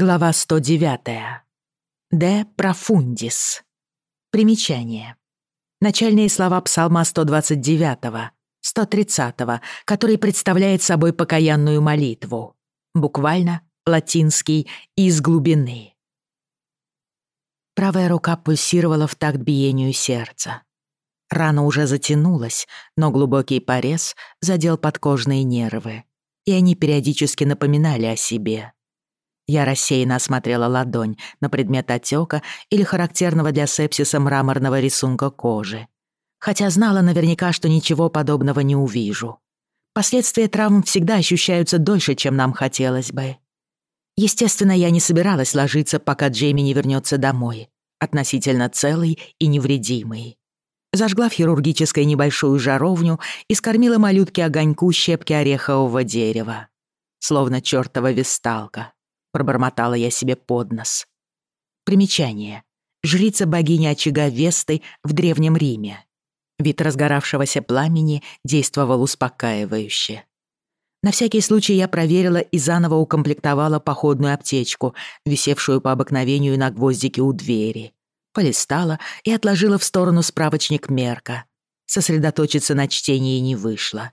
Глава 109. De profundis. Примечание. Начальные слова псалма 129, 130, который представляет собой покаянную молитву. Буквально латинский «из глубины». Правая рука пульсировала в такт биению сердца. Рана уже затянулась, но глубокий порез задел подкожные нервы, и они периодически напоминали о себе — Я рассеянно осмотрела ладонь на предмет отека или характерного для сепсиса мраморного рисунка кожи. Хотя знала наверняка, что ничего подобного не увижу. Последствия травм всегда ощущаются дольше, чем нам хотелось бы. Естественно, я не собиралась ложиться, пока Джейми не вернется домой, относительно целый и невредимый. Зажгла в хирургической небольшую жаровню и скормила малютке огоньку щепки орехового дерева. Словно чёртова висталка пробормотала я себе под нос. Примечание. жрица богини очага Весты в Древнем Риме. Вид разгоравшегося пламени действовал успокаивающе. На всякий случай я проверила и заново укомплектовала походную аптечку, висевшую по обыкновению на гвоздике у двери. Полистала и отложила в сторону справочник Мерка. Сосредоточиться на чтении не вышло.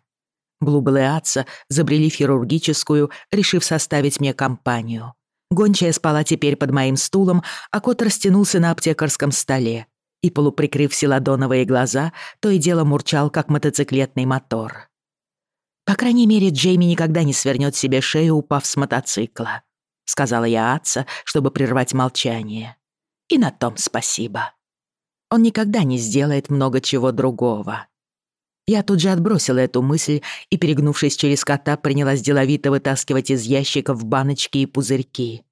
Блубл и Атса забрели в хирургическую, решив составить мне компанию. Гончая спала теперь под моим стулом, а кот растянулся на аптекарском столе и, полуприкрыв селадоновые глаза, то и дело мурчал, как мотоциклетный мотор. «По крайней мере, Джейми никогда не свернет себе шею, упав с мотоцикла», — сказала я Атса, чтобы прервать молчание. «И на том спасибо. Он никогда не сделает много чего другого». Я тут же отбросила эту мысль и, перегнувшись через кота, принялась деловито вытаскивать из ящиков баночки и пузырьки.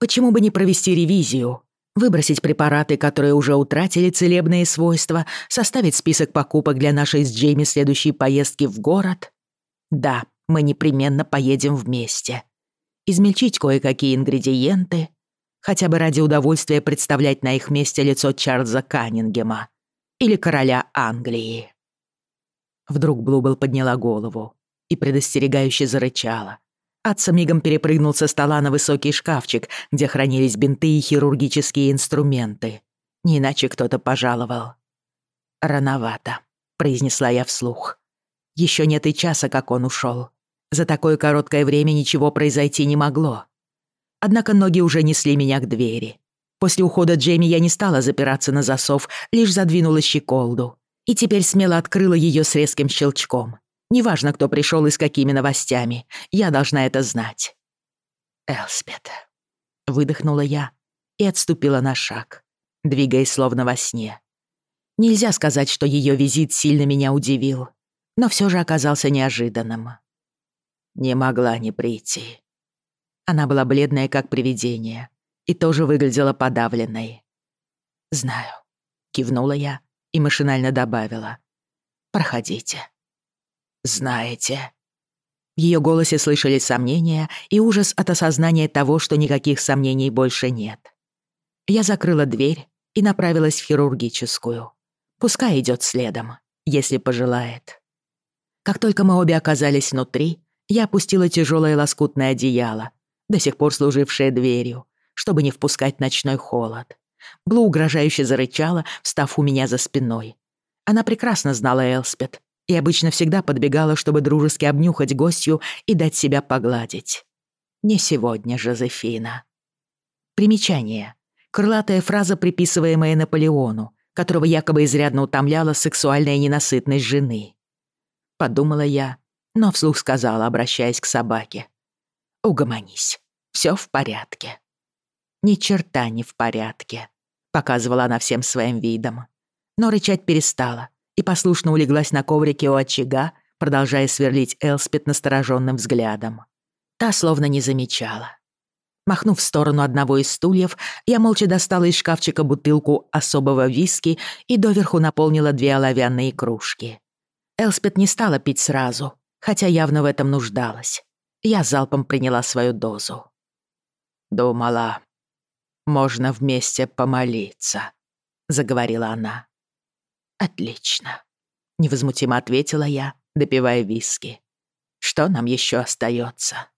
Почему бы не провести ревизию? Выбросить препараты, которые уже утратили целебные свойства, составить список покупок для нашей с Джейми следующей поездки в город? Да, мы непременно поедем вместе. Измельчить кое-какие ингредиенты, хотя бы ради удовольствия представлять на их месте лицо Чарльза Каннингема или короля Англии. Вдруг Блубл подняла голову и предостерегающе зарычала. Отца мигом перепрыгнул со стола на высокий шкафчик, где хранились бинты и хирургические инструменты. Не иначе кто-то пожаловал. «Рановато», — произнесла я вслух. Еще нет и часа, как он ушел. За такое короткое время ничего произойти не могло. Однако ноги уже несли меня к двери. После ухода Джейми я не стала запираться на засов, лишь задвинула щеколду и теперь смело открыла ее с резким щелчком. Неважно, кто пришел и с какими новостями, я должна это знать. «Элспет», — выдохнула я и отступила на шаг, двигаясь словно во сне. Нельзя сказать, что ее визит сильно меня удивил, но все же оказался неожиданным. Не могла не прийти. Она была бледная, как привидение, и тоже выглядела подавленной. «Знаю», — кивнула я и машинально добавила. «Проходите». «Знаете». В её голосе слышались сомнения и ужас от осознания того, что никаких сомнений больше нет. Я закрыла дверь и направилась в хирургическую. Пускай идёт следом, если пожелает. Как только мы обе оказались внутри, я опустила тяжёлое лоскутное одеяло, до сих пор служившее дверью, чтобы не впускать ночной холод. Блу угрожающе зарычала, встав у меня за спиной. Она прекрасно знала Элспет и обычно всегда подбегала, чтобы дружески обнюхать гостью и дать себя погладить. Не сегодня, Жозефина. Примечание. Крылатая фраза, приписываемая Наполеону, которого якобы изрядно утомляла сексуальная ненасытность жены. Подумала я, но вслух сказала, обращаясь к собаке. «Угомонись, все в порядке». Ни черта не в порядке, показывала она всем своим видом. Но рычать перестала и послушно улеглась на коврике у очага, продолжая сверлить Элспет настороженным взглядом. Та словно не замечала. Махнув в сторону одного из стульев, я молча достала из шкафчика бутылку особого виски и доверху наполнила две оловянные кружки. Элспет не стала пить сразу, хотя явно в этом нуждалась. Я залпом приняла свою дозу. «Думала, можно вместе помолиться», — заговорила она. «Отлично», — невозмутимо ответила я, допивая виски. «Что нам еще остается?»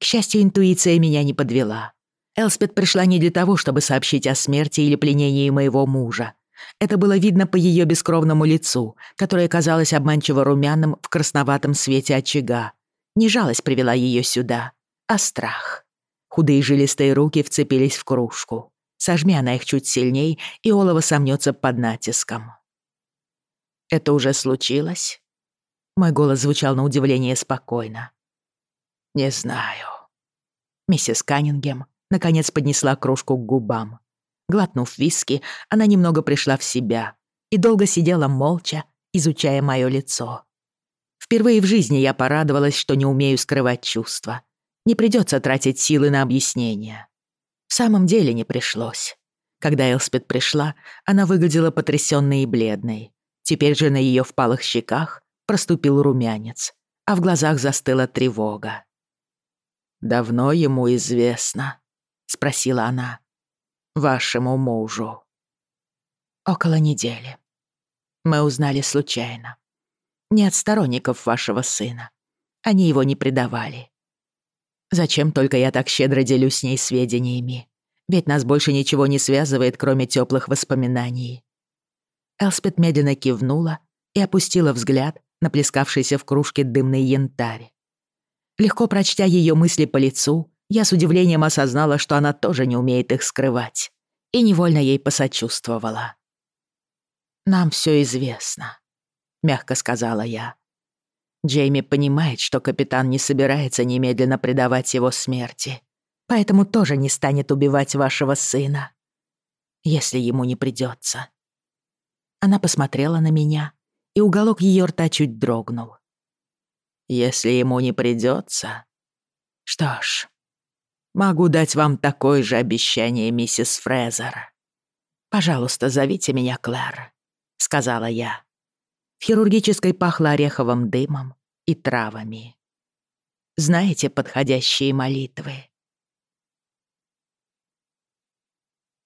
К счастью, интуиция меня не подвела. Элспет пришла не для того, чтобы сообщить о смерти или пленении моего мужа. Это было видно по ее бескровному лицу, которое казалось обманчиво румяным в красноватом свете очага. Не жалость привела ее сюда, а страх. Худые жилистые руки вцепились в кружку. Сожми она их чуть сильней, и олово сомнется под натиском. «Это уже случилось?» Мой голос звучал на удивление спокойно. «Не знаю». Миссис Каннингем наконец поднесла кружку к губам. Глотнув виски, она немного пришла в себя и долго сидела молча, изучая мое лицо. Впервые в жизни я порадовалась, что не умею скрывать чувства. Не придётся тратить силы на объяснение. В самом деле не пришлось. Когда Элспет пришла, она выглядела потрясённой и бледной. Теперь же на её впалых щеках проступил румянец, а в глазах застыла тревога. «Давно ему известно?» — спросила она. «Вашему мужу». «Около недели. Мы узнали случайно. Не от сторонников вашего сына. Они его не предавали. Зачем только я так щедро делюсь с ней сведениями? Ведь нас больше ничего не связывает, кроме теплых воспоминаний. Элспет медленно кивнула и опустила взгляд на плескавшийся в кружке дымный янтарь. Легко прочтя ее мысли по лицу, я с удивлением осознала, что она тоже не умеет их скрывать, и невольно ей посочувствовала. «Нам все известно», — мягко сказала я. Джейми понимает, что капитан не собирается немедленно предавать его смерти, поэтому тоже не станет убивать вашего сына, если ему не придется. Она посмотрела на меня, и уголок ее рта чуть дрогнул. Если ему не придется, Что ж, могу дать вам такое же обещание, миссис Фрезер. «Пожалуйста, зовите меня Клэр», — сказала я. В хирургической пахло ореховым дымом и травами. Знаете подходящие молитвы?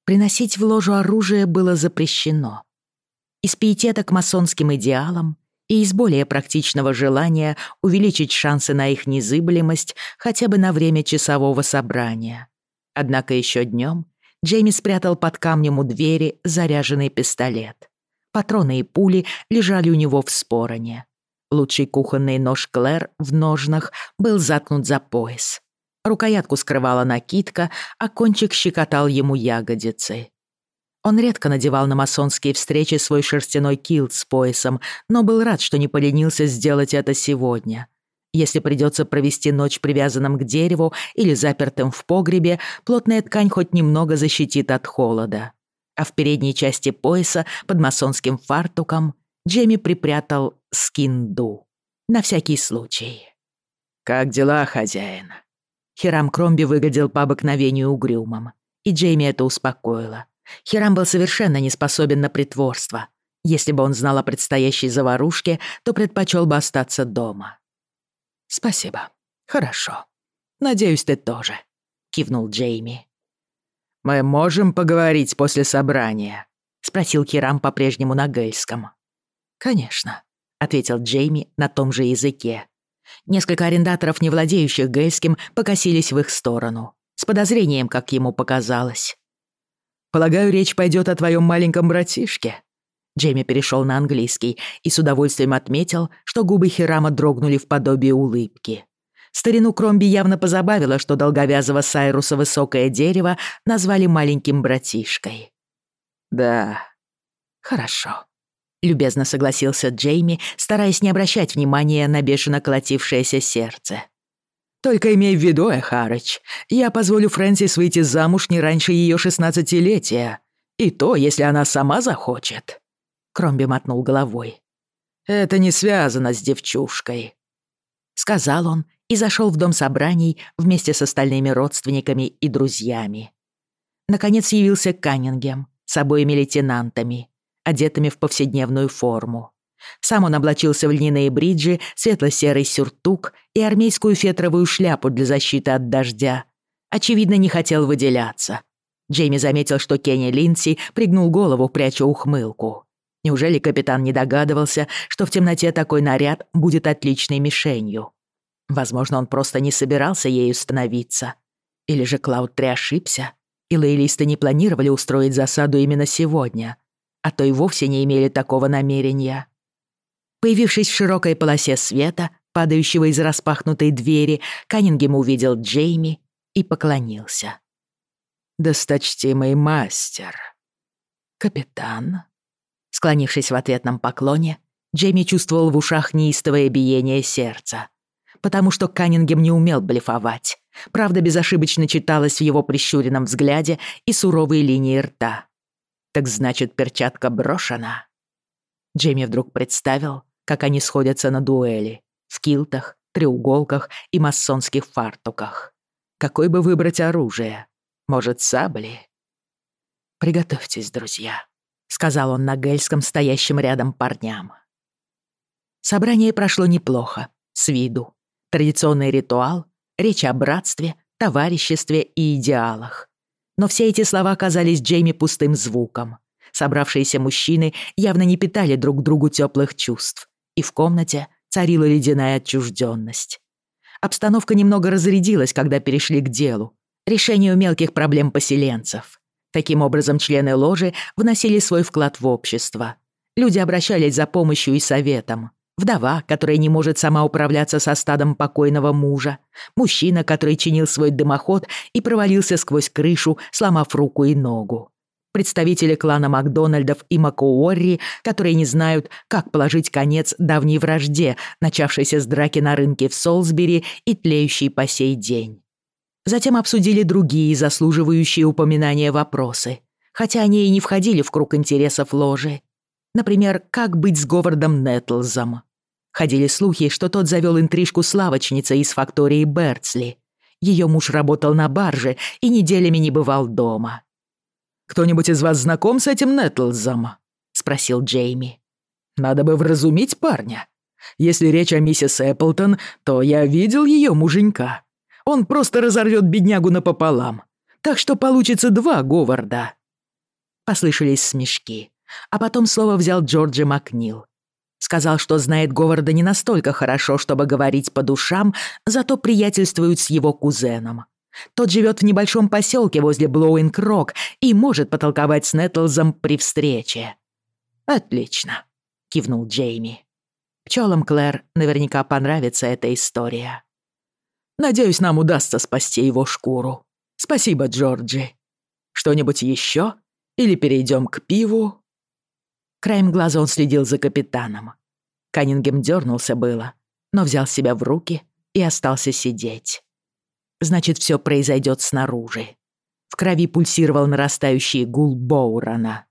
Приносить в ложу оружие было запрещено. Из пиетета к масонским идеалам и из более практичного желания увеличить шансы на их незыблемость хотя бы на время часового собрания. Однако еще днем Джейми спрятал под камнем у двери заряженный пистолет. Патроны и пули лежали у него в спороне. Лучший кухонный нож Клэр в ножнах был заткнут за пояс. Рукоятку скрывала накидка, а кончик щекотал ему ягодицы. Он редко надевал на масонские встречи свой шерстяной килт с поясом, но был рад, что не поленился сделать это сегодня. Если придется провести ночь привязанным к дереву или запертым в погребе, плотная ткань хоть немного защитит от холода а в передней части пояса под масонским фартуком Джейми припрятал скинду. На всякий случай. «Как дела, хозяин?» Хирам Кромби выглядел по обыкновению угрюмым, и Джейми это успокоило. Хирам был совершенно не способен на притворство. Если бы он знал о предстоящей заварушке, то предпочел бы остаться дома. «Спасибо. Хорошо. Надеюсь, ты тоже», — кивнул Джейми. «Мы можем поговорить после собрания?» — спросил Кирам по-прежнему на гельском. «Конечно», — ответил Джейми на том же языке. Несколько арендаторов, не владеющих гельским, покосились в их сторону. С подозрением, как ему показалось. «Полагаю, речь пойдет о твоем маленьком братишке?» Джейми перешел на английский и с удовольствием отметил, что губы Хирама дрогнули в подобие улыбки. Старину Кромби явно позабавило, что долговязого Сайруса высокое дерево назвали маленьким братишкой. «Да, хорошо», — любезно согласился Джейми, стараясь не обращать внимания на бешено колотившееся сердце. «Только имей в виду, Эхарыч, я позволю Фрэнсис выйти замуж не раньше ее шестнадцатилетия, и то, если она сама захочет». Кромби мотнул головой. «Это не связано с девчушкой», — сказал он и зашёл в дом собраний вместе с остальными родственниками и друзьями. Наконец явился Каннингем с обоими лейтенантами, одетыми в повседневную форму. Сам он облачился в льняные бриджи, светло-серый сюртук и армейскую фетровую шляпу для защиты от дождя. Очевидно, не хотел выделяться. Джейми заметил, что Кенни Линси пригнул голову, пряча ухмылку. Неужели капитан не догадывался, что в темноте такой наряд будет отличной мишенью? Возможно, он просто не собирался ею становиться. Или же Клауд три ошибся, и лоялисты не планировали устроить засаду именно сегодня, а то и вовсе не имели такого намерения. Появившись в широкой полосе света, падающего из распахнутой двери, Каннингем увидел Джейми и поклонился. «Досточтимый мастер». «Капитан?» Склонившись в ответном поклоне, Джейми чувствовал в ушах неистовое биение сердца потому что Каннингем не умел блефовать. Правда безошибочно читалась в его прищуренном взгляде и суровой линии рта. «Так значит, перчатка брошена?» Джейми вдруг представил, как они сходятся на дуэли в килтах, треуголках и масонских фартуках. Какой бы выбрать оружие? Может, сабли? «Приготовьтесь, друзья», — сказал он на гельском, стоящим рядом парням. Собрание прошло неплохо, с виду традиционный ритуал, речь о братстве, товариществе и идеалах. Но все эти слова казались Джейми пустым звуком. Собравшиеся мужчины явно не питали друг другу теплых чувств, и в комнате царила ледяная отчужденность. Обстановка немного разрядилась, когда перешли к делу, решению мелких проблем поселенцев. Таким образом, члены ложи вносили свой вклад в общество. Люди обращались за помощью и советом. Вдова, которая не может сама управляться со стадом покойного мужа. Мужчина, который чинил свой дымоход и провалился сквозь крышу, сломав руку и ногу. Представители клана Макдональдов и Макуорри, которые не знают, как положить конец давней вражде, начавшейся с драки на рынке в Солсбери и тлеющей по сей день. Затем обсудили другие заслуживающие упоминания вопросы, хотя они и не входили в круг интересов ложи. Например, как быть с Говардом Нетлзом? Ходили слухи, что тот завел интрижку с лавочницей из фактории Берцли. Ее муж работал на барже и неделями не бывал дома. «Кто-нибудь из вас знаком с этим Нетлзом?» — спросил Джейми. «Надо бы вразумить парня. Если речь о миссис Эпплтон, то я видел ее муженька. Он просто разорвет беднягу напополам. Так что получится два Говарда». Послышались смешки. а потом слово взял Джорджи Макнил. Сказал, что знает Говарда не настолько хорошо, чтобы говорить по душам, зато приятельствует с его кузеном. Тот живет в небольшом поселке возле Блоуинг-Рок и может потолковать с Нетлзом при встрече. «Отлично», — кивнул Джейми. Пчелам Клэр наверняка понравится эта история. «Надеюсь, нам удастся спасти его шкуру. Спасибо, Джорджи. Что-нибудь еще? Или перейдем к пиву?» Краем глаза он следил за капитаном. Каннингем дернулся было, но взял себя в руки и остался сидеть. Значит, все произойдет снаружи. В крови пульсировал нарастающий гул Боурана.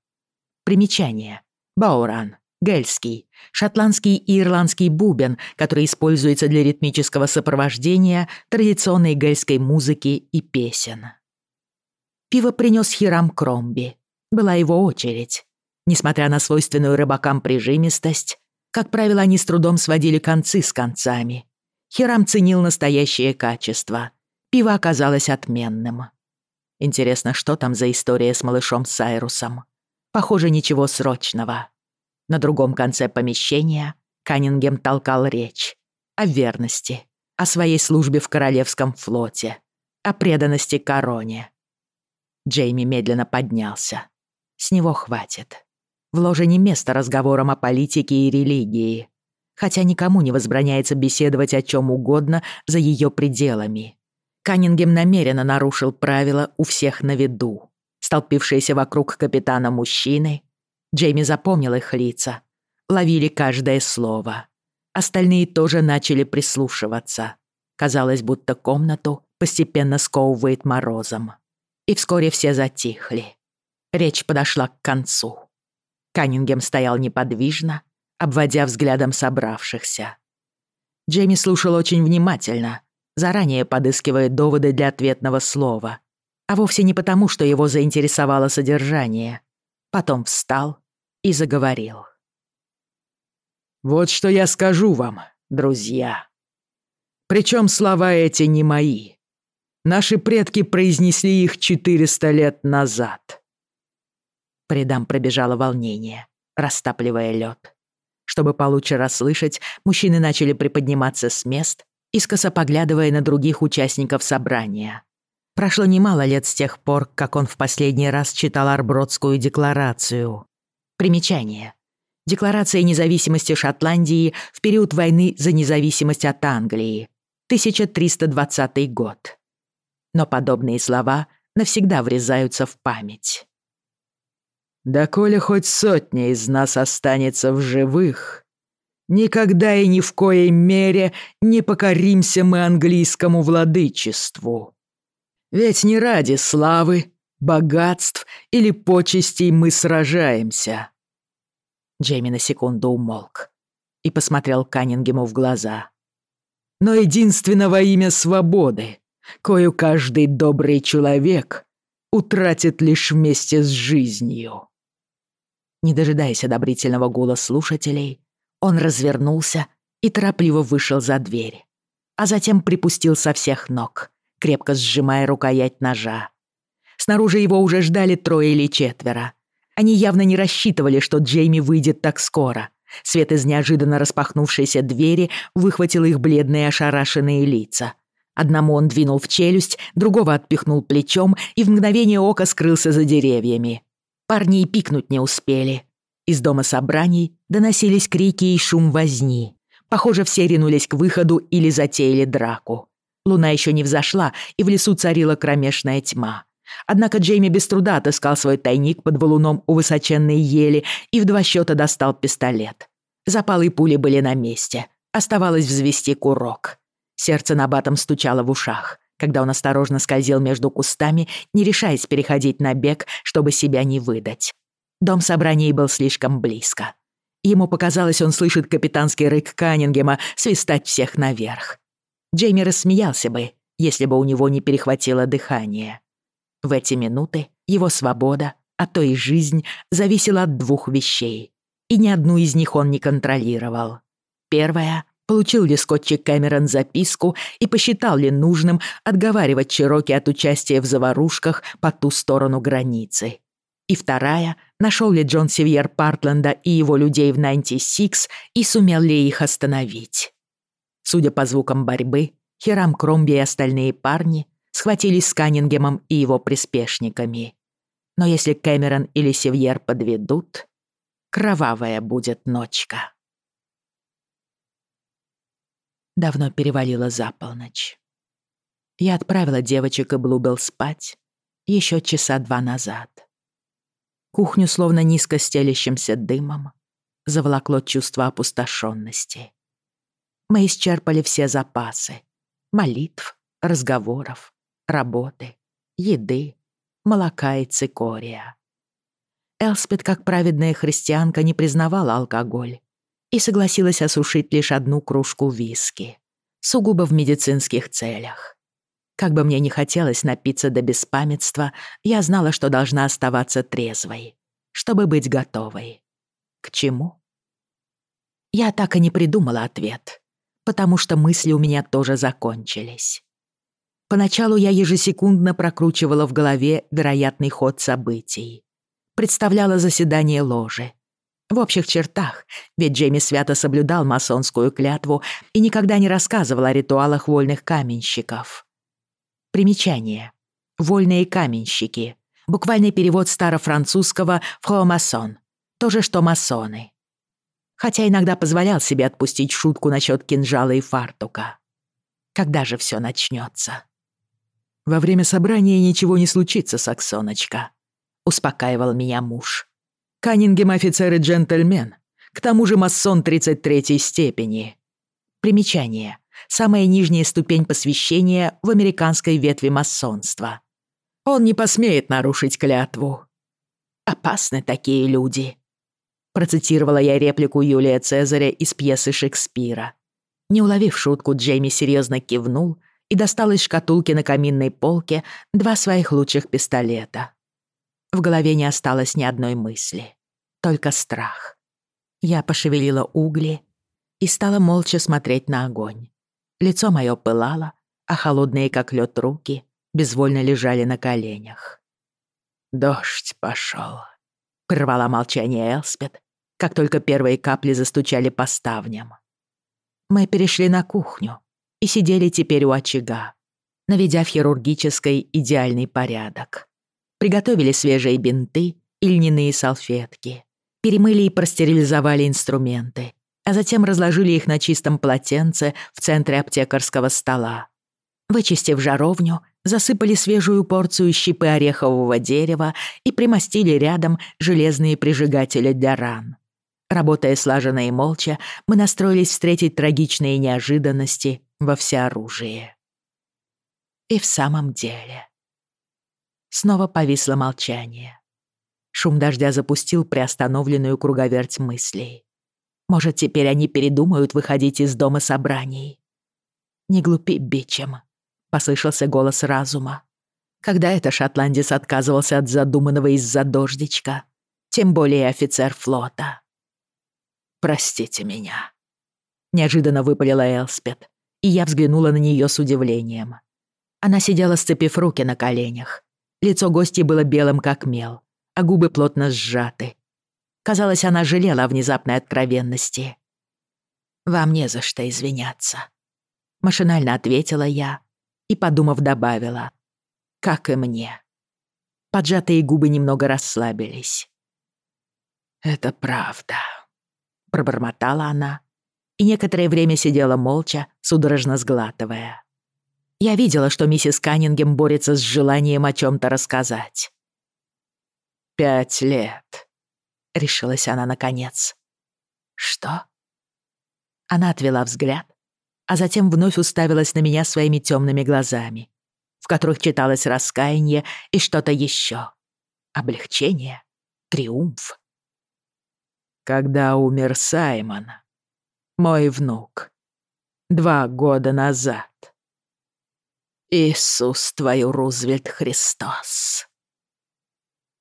Примечание. Боуран. Гельский. Шотландский и ирландский бубен, который используется для ритмического сопровождения традиционной гельской музыки и песен. Пиво принес Хирам Кромби. Была его очередь. Несмотря на свойственную рыбакам прижимистость, как правило, они с трудом сводили концы с концами. Хирам ценил настоящее качество. Пиво оказалось отменным. Интересно, что там за история с малышом Сайрусом? Похоже, ничего срочного. На другом конце помещения Каннингем толкал речь. О верности, о своей службе в Королевском флоте, о преданности короне. Джейми медленно поднялся. С него хватит. Вложение место разговорам о политике и религии. Хотя никому не возбраняется беседовать о чем угодно за ее пределами. Каннингем намеренно нарушил правила у всех на виду. Столпившиеся вокруг капитана мужчины, Джейми запомнил их лица, ловили каждое слово. Остальные тоже начали прислушиваться. Казалось, будто комнату постепенно сковывает морозом. И вскоре все затихли. Речь подошла к концу. Каннингем стоял неподвижно, обводя взглядом собравшихся. Джейми слушал очень внимательно, заранее подыскивая доводы для ответного слова, а вовсе не потому, что его заинтересовало содержание. Потом встал и заговорил. «Вот что я скажу вам, друзья. Причем слова эти не мои. Наши предки произнесли их 400 лет назад. По Придам пробежало волнение, растапливая лед. Чтобы получше расслышать, мужчины начали приподниматься с мест, искоса поглядывая на других участников собрания. Прошло немало лет с тех пор, как он в последний раз читал Арбродскую декларацию. Примечание. Декларация независимости Шотландии в период войны за независимость от Англии. 1320 год. Но подобные слова навсегда врезаются в память. Да коли хоть сотня из нас останется в живых, никогда и ни в коей мере не покоримся мы английскому владычеству. Ведь не ради славы, богатств или почестей мы сражаемся». Джейми на секунду умолк и посмотрел Каннингему в глаза. «Но единственного имя свободы, кою каждый добрый человек утратит лишь вместе с жизнью». Не дожидаясь одобрительного гула слушателей, он развернулся и торопливо вышел за дверь, а затем припустил со всех ног, крепко сжимая рукоять ножа. Снаружи его уже ждали трое или четверо. Они явно не рассчитывали, что Джейми выйдет так скоро. Свет из неожиданно распахнувшейся двери выхватил их бледные ошарашенные лица. Одному он двинул в челюсть, другого отпихнул плечом и в мгновение ока скрылся за деревьями. Парни и пикнуть не успели. Из дома собраний доносились крики и шум возни. Похоже, все ринулись к выходу или затеяли драку. Луна еще не взошла, и в лесу царила кромешная тьма. Однако Джейми без труда отыскал свой тайник под валуном у высоченной ели и в два счета достал пистолет. Запалы и пули были на месте. Оставалось взвести курок. Сердце на батом стучало в ушах когда он осторожно скользил между кустами, не решаясь переходить на бег, чтобы себя не выдать. Дом собраний был слишком близко. Ему показалось, он слышит капитанский рык Каннингема свистать всех наверх. Джейми рассмеялся бы, если бы у него не перехватило дыхание. В эти минуты его свобода, а то и жизнь, зависела от двух вещей. И ни одну из них он не контролировал. Первая получил ли скотчик Кэмерон записку и посчитал ли нужным отговаривать Чироки от участия в заварушках по ту сторону границы. И вторая, нашел ли Джон Севьер Партленда и его людей в 96 и сумел ли их остановить. Судя по звукам борьбы, Хирам Кромби и остальные парни схватились с Каннингемом и его приспешниками. Но если Кэмерон или Севьер подведут, кровавая будет ночка давно перевалило за полночь. Я отправила девочек и Блубелс спать еще часа два назад. Кухню, словно низко стелящимся дымом, заволокло чувство опустошенности. Мы исчерпали все запасы — молитв, разговоров, работы, еды, молока и цикория. Элспет, как праведная христианка, не признавала алкоголь и согласилась осушить лишь одну кружку виски, сугубо в медицинских целях. Как бы мне ни хотелось напиться до беспамятства, я знала, что должна оставаться трезвой, чтобы быть готовой. К чему? Я так и не придумала ответ, потому что мысли у меня тоже закончились. Поначалу я ежесекундно прокручивала в голове вероятный ход событий. Представляла заседание ложи, В общих чертах, ведь Джейми свято соблюдал масонскую клятву и никогда не рассказывал о ритуалах вольных каменщиков. Примечание. Вольные каменщики. Буквальный перевод старофранцузского масон. То же, что масоны. Хотя иногда позволял себе отпустить шутку насчет кинжала и фартука. Когда же все начнется? «Во время собрания ничего не случится, Саксоночка», — успокаивал меня муж. Каннингем офицер и джентльмен, к тому же масон 33-й степени. Примечание. Самая нижняя ступень посвящения в американской ветви масонства. Он не посмеет нарушить клятву. «Опасны такие люди», — процитировала я реплику Юлия Цезаря из пьесы Шекспира. Не уловив шутку, Джейми серьезно кивнул и достал из шкатулки на каминной полке два своих лучших пистолета. В голове не осталось ни одной мысли, только страх. Я пошевелила угли и стала молча смотреть на огонь. Лицо мое пылало, а холодные, как лед, руки безвольно лежали на коленях. «Дождь пошел», — прервала молчание Элспет, как только первые капли застучали по ставням. Мы перешли на кухню и сидели теперь у очага. наведя в хирургической идеальный порядок. приготовили свежие бинты и льняные салфетки, перемыли и простерилизовали инструменты, а затем разложили их на чистом полотенце в центре аптекарского стола. Вычистив жаровню, засыпали свежую порцию щепы орехового дерева и примостили рядом железные прижигатели для ран. Работая слаженно и молча, мы настроились встретить трагичные неожиданности во всеоружии. И в самом деле снова повисло молчание. Шум дождя запустил приостановленную круговерть мыслей. Может, теперь они передумают выходить из дома собраний. «Не глупи, Бичем», — послышался голос разума. Когда это шотландец отказывался от задуманного из-за дождичка, тем более офицер флота. «Простите меня», — неожиданно выпалила Элспет, и я взглянула на нее с удивлением. Она сидела, сцепив руки на коленях, Лицо гости было белым, как мел, а губы плотно сжаты. Казалось, она жалела о внезапной откровенности. «Вам не за что извиняться», — машинально ответила я и, подумав, добавила. «Как и мне». Поджатые губы немного расслабились. «Это правда», — пробормотала она и некоторое время сидела молча, судорожно сглатывая. Я видела, что миссис Каннингем борется с желанием о чем то рассказать. «Пять лет», — решилась она наконец. «Что?» Она отвела взгляд, а затем вновь уставилась на меня своими темными глазами, в которых читалось раскаяние и что-то еще. Облегчение, триумф. Когда умер Саймон, мой внук, два года назад. Иисус твою, Рузвельт Христос.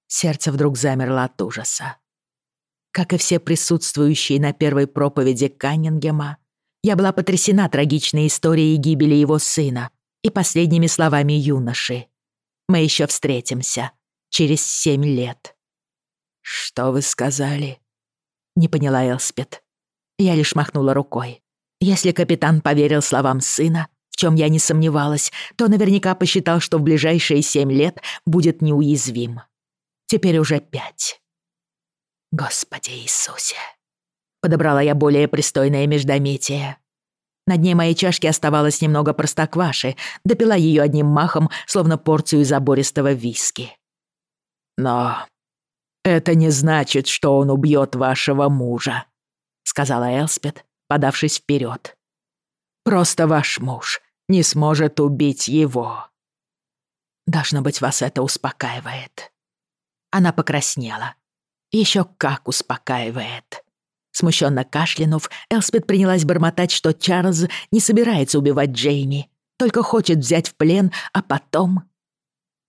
Сердце вдруг замерло от ужаса. Как и все присутствующие на первой проповеди Каннингема, я была потрясена трагичной историей гибели его сына и последними словами юноши. Мы еще встретимся. Через семь лет. «Что вы сказали?» Не поняла Элспет. Я лишь махнула рукой. Если капитан поверил словам сына, в чем я не сомневалась, то наверняка посчитал, что в ближайшие семь лет будет неуязвим. Теперь уже пять. Господи Иисусе. Подобрала я более пристойное междометие. На дне моей чашки оставалось немного простокваши, допила ее одним махом, словно порцию забористого виски. «Но это не значит, что он убьет вашего мужа», — сказала Элспет, подавшись вперед. «Просто ваш муж не сможет убить его. Должно быть, вас это успокаивает. Она покраснела. Еще как успокаивает. Смущенно кашлянув, Элспет принялась бормотать, что Чарльз не собирается убивать Джейми, только хочет взять в плен, а потом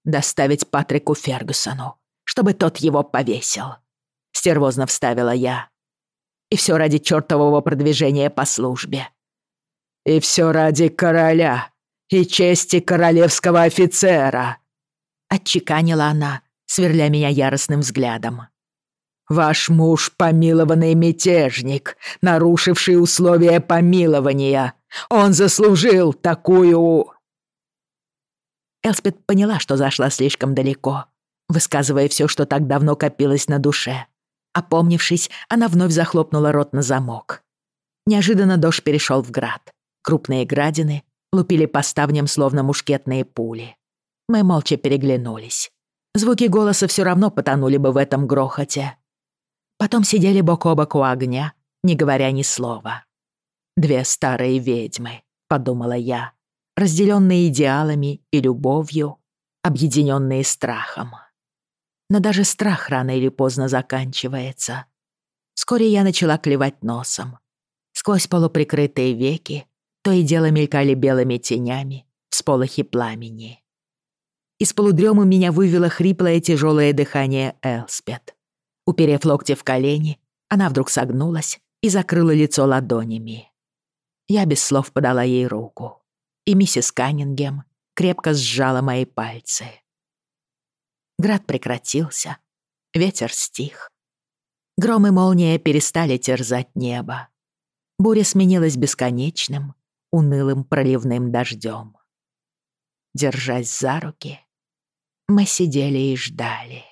доставить Патрику Фергюсону, чтобы тот его повесил. Стервозно вставила я. И все ради чертового продвижения по службе. И все ради короля и чести королевского офицера!» Отчеканила она, сверля меня яростным взглядом. «Ваш муж — помилованный мятежник, нарушивший условия помилования. Он заслужил такую...» Элспет поняла, что зашла слишком далеко, высказывая все, что так давно копилось на душе. Опомнившись, она вновь захлопнула рот на замок. Неожиданно дождь перешел в град крупные градины лупили по ставням, словно мушкетные пули. Мы молча переглянулись. Звуки голоса все равно потонули бы в этом грохоте. Потом сидели бок о бок у огня, не говоря ни слова. «Две старые ведьмы», — подумала я, разделенные идеалами и любовью, объединенные страхом. Но даже страх рано или поздно заканчивается. Вскоре я начала клевать носом. Сквозь полуприкрытые веки то и дело мелькали белыми тенями всполохи пламени. Из полудрёмы меня вывело хриплое тяжелое дыхание Элспет. Уперев локти в колени, она вдруг согнулась и закрыла лицо ладонями. Я без слов подала ей руку, и миссис Каннингем крепко сжала мои пальцы. Град прекратился, ветер стих. Гром и молния перестали терзать небо. Буря сменилась бесконечным, унылым проливным дождем. Держась за руки, мы сидели и ждали.